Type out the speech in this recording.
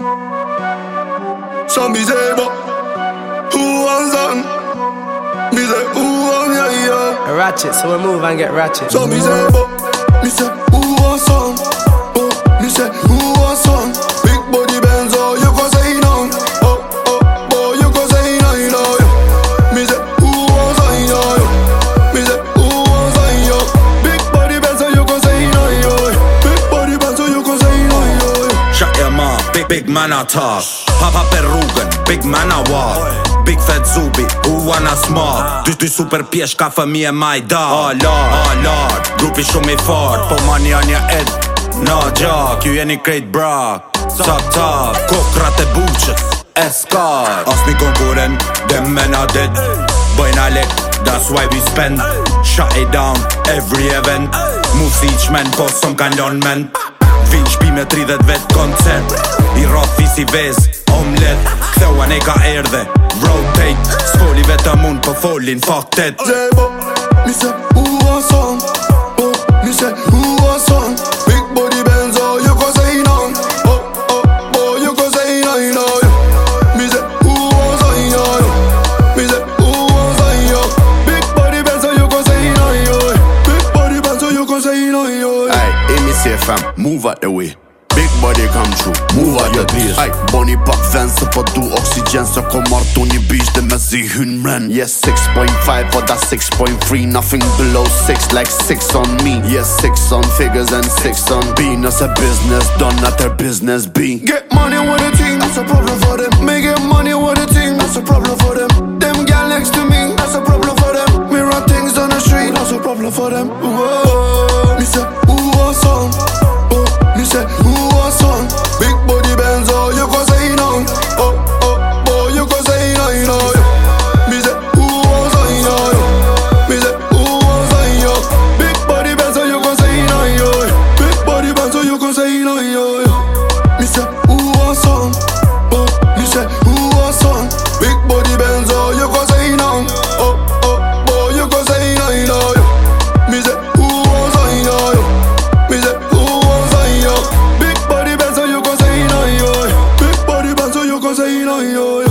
So me say, but who wants on? Me say, who wants yeah, yeah. Ratchet, so we move and get ratchet. So me say, but. man a Papa per rrugën, big man a war Big fat zubi, u an a smar Dy super pjesh ka fëmi e maj da Oh lard, oh lard, grupi shumë i fort Po mani anja ed, na gjak Ju jeni krejt bra, ca ta Kokrat e buqës, eskar As mi konkuren, dem men a dit Bëjn a lek, that's why we spend Shut it down, every event Musi i qmen, po som më kanë lon ment Shpi me 30 vet koncert I rafi si vez, omlet Ktheuan e ka erdhe, rotate S'foli vet mund, po folin faktet Dhe mi se u asan Bo, mi se u asan fam, move out the way. Big body come true, move out your place Ey, bunny pak vend, se oxygen. do oksygen Så on your Beach, the med sig hun men Yeah, 6.5 for that 6.3 Nothing below 6, like 6 on me Yeah, 6 on figures and 6 on B Når business done, not their business B Get money with a team, that's a problem for them Make money with a team, that's a problem for them Them gal next to me, that's a problem for them Mirror things on the street, that's a problem for them conseguirlo yo, yo.